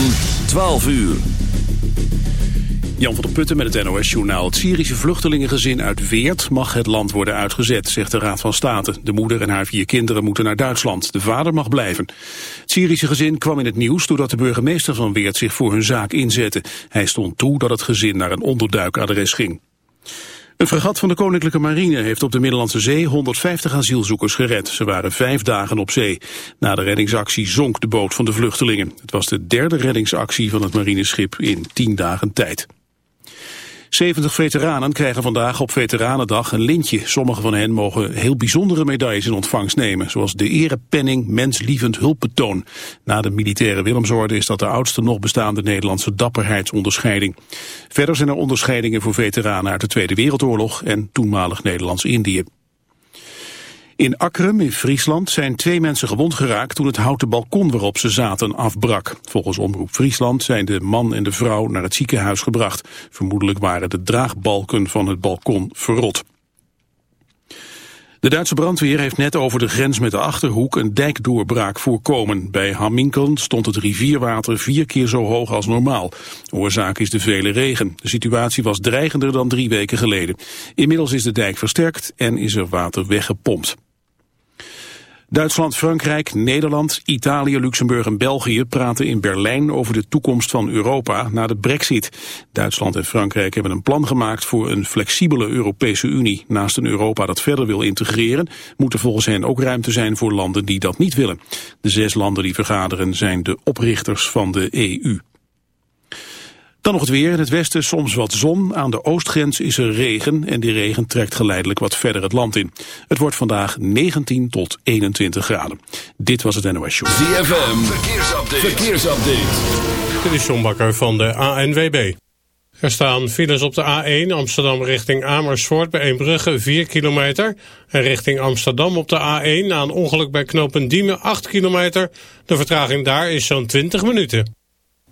van 12 uur. Jan van der Putten met het NOS-journaal. Het Syrische vluchtelingengezin uit Weert mag het land worden uitgezet, zegt de Raad van State. De moeder en haar vier kinderen moeten naar Duitsland. De vader mag blijven. Het Syrische gezin kwam in het nieuws doordat de burgemeester van Weert zich voor hun zaak inzette. Hij stond toe dat het gezin naar een onderduikadres ging. Een fregat van de Koninklijke Marine heeft op de Middellandse Zee 150 asielzoekers gered. Ze waren vijf dagen op zee. Na de reddingsactie zonk de boot van de vluchtelingen. Het was de derde reddingsactie van het marineschip in tien dagen tijd. 70 veteranen krijgen vandaag op Veteranendag een lintje. Sommige van hen mogen heel bijzondere medailles in ontvangst nemen, zoals de erepenning Menslievend Hulpbetoon. Na de militaire Willemsorde is dat de oudste nog bestaande Nederlandse dapperheidsonderscheiding. Verder zijn er onderscheidingen voor veteranen uit de Tweede Wereldoorlog en toenmalig Nederlands-Indië. In Akrum in Friesland zijn twee mensen gewond geraakt toen het houten balkon waarop ze zaten afbrak. Volgens Omroep Friesland zijn de man en de vrouw naar het ziekenhuis gebracht. Vermoedelijk waren de draagbalken van het balkon verrot. De Duitse brandweer heeft net over de grens met de Achterhoek een dijkdoorbraak voorkomen. Bij Hamminkeln stond het rivierwater vier keer zo hoog als normaal. Oorzaak is de vele regen. De situatie was dreigender dan drie weken geleden. Inmiddels is de dijk versterkt en is er water weggepompt. Duitsland, Frankrijk, Nederland, Italië, Luxemburg en België praten in Berlijn over de toekomst van Europa na de brexit. Duitsland en Frankrijk hebben een plan gemaakt voor een flexibele Europese Unie. Naast een Europa dat verder wil integreren, moet er volgens hen ook ruimte zijn voor landen die dat niet willen. De zes landen die vergaderen zijn de oprichters van de EU. Dan nog het weer. In het westen soms wat zon. Aan de oostgrens is er regen en die regen trekt geleidelijk wat verder het land in. Het wordt vandaag 19 tot 21 graden. Dit was het NOS Show. ZFM, verkeersupdate. verkeersupdate. Dit is John Bakker van de ANWB. Er staan files op de A1 Amsterdam richting Amersfoort bij Eembrugge 4 kilometer. En richting Amsterdam op de A1 na een ongeluk bij knooppunt Diemen 8 kilometer. De vertraging daar is zo'n 20 minuten.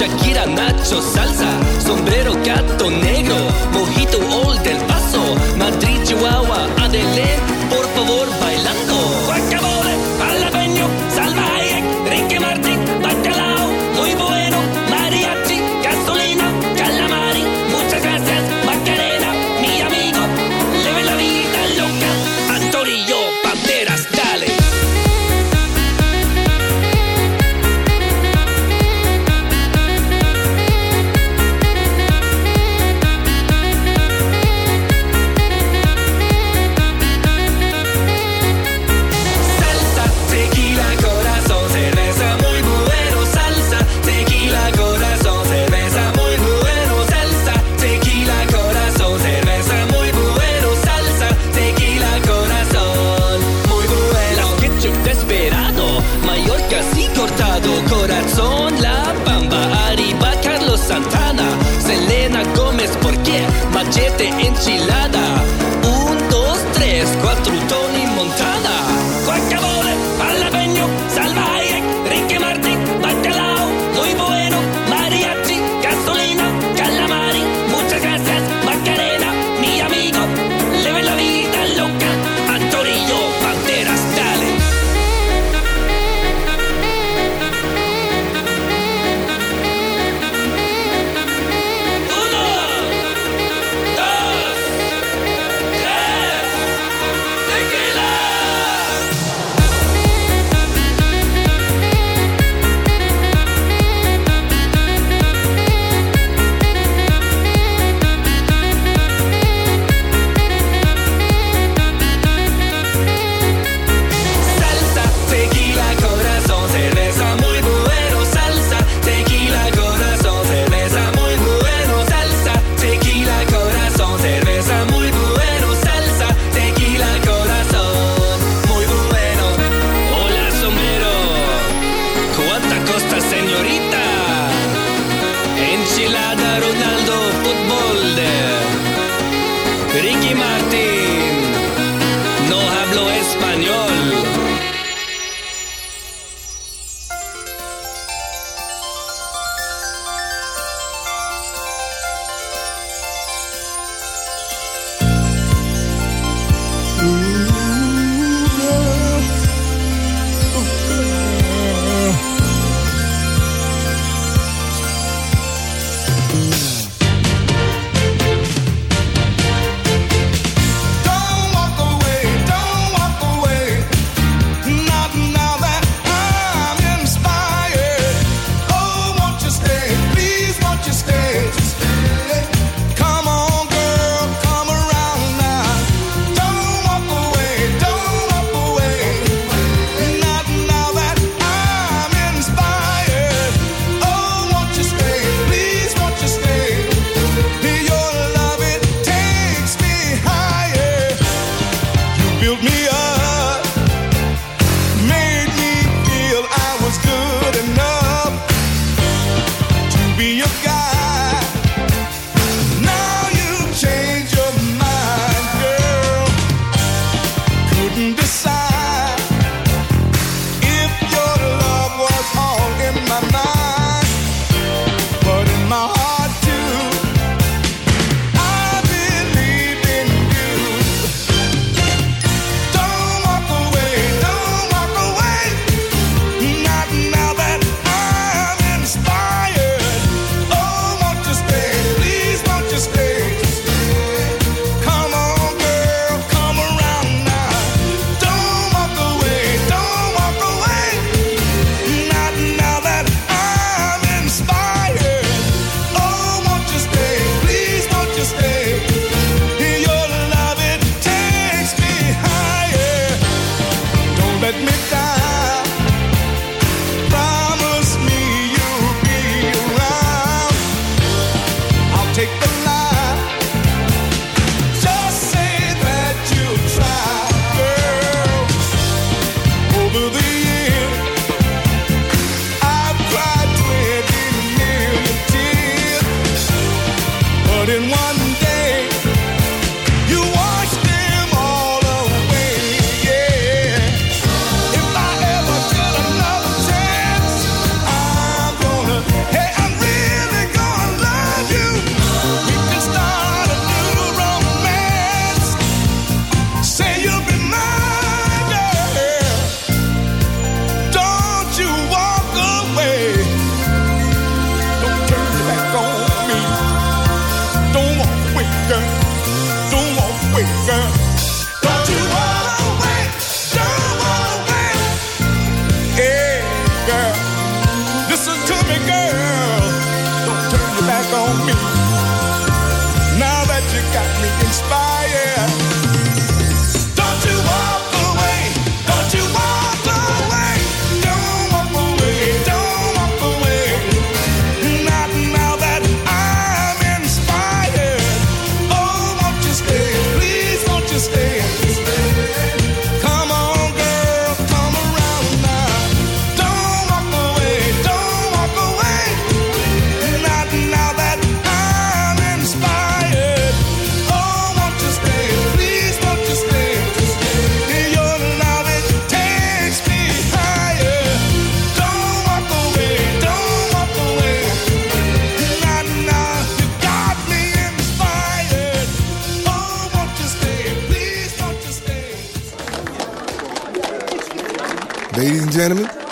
Shakira, Nacho, Salsa, Sombrero, Gato Negro, Couldn't decide Now that you got me inspired.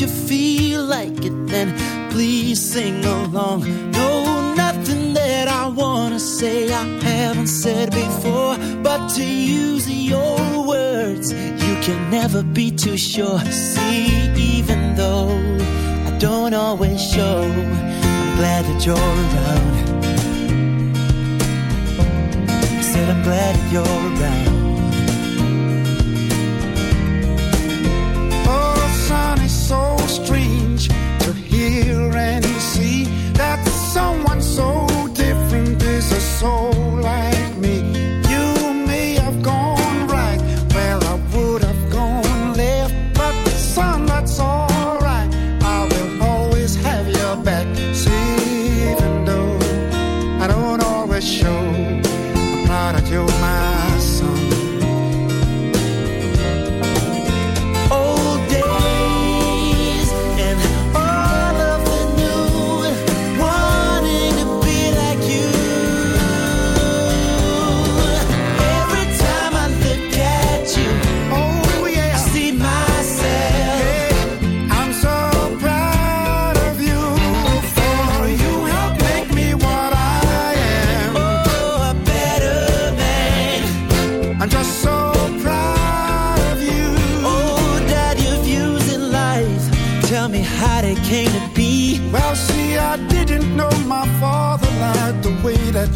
if you feel like it, then please sing along. No, nothing that I wanna say I haven't said before, but to use your words, you can never be too sure. See, even though I don't always show, I'm glad that you're around. I said I'm glad that you're around.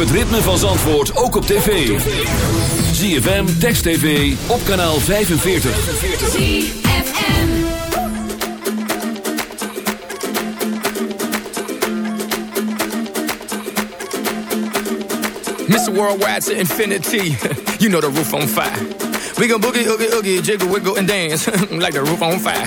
het ritme van Zandvoort ook op tv. ZFM, Text TV, op kanaal 45. ZFM. Mr. Worldwide to infinity. you know the roof on fire. We gon' boogie, oogie, oogie, jiggle, wiggle, and dance like the roof on fire.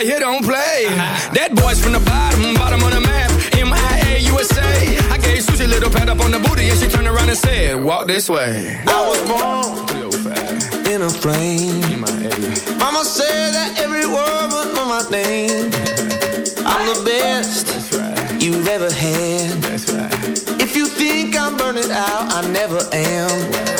Right here don't play. That boy's from the bottom, bottom of the map. MIA USA. I gave Susie a little pat up on the booty and she turned around and said, Walk this way. I was born in a flame. Mama said that every word would know my name. I'm the best right. you've ever had. Right. If you think I'm burning out, I never am.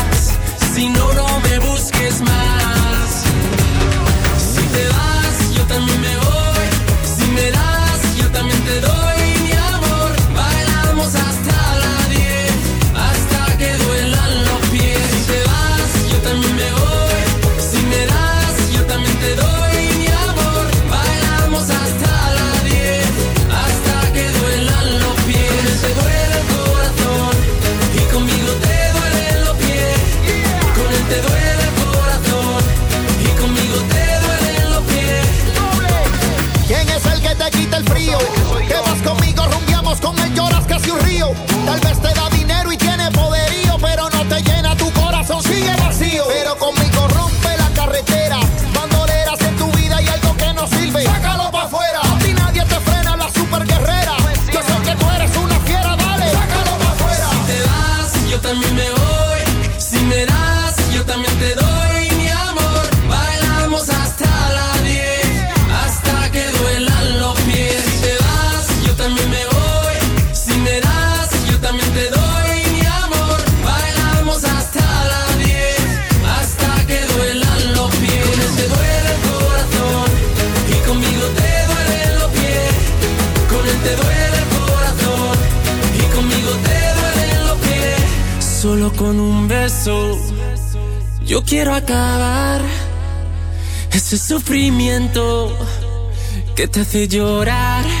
Te hace llorar.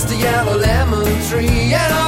Just a yellow lemon tree. And I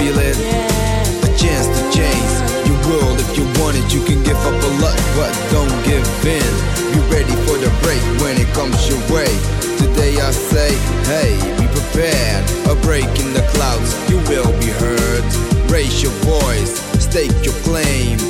feel A chance to change your world if you want it. You can give up a lot, but don't give in. Be ready for the break when it comes your way. Today I say, hey, be prepared. A break in the clouds, you will be heard. Raise your voice, stake your claim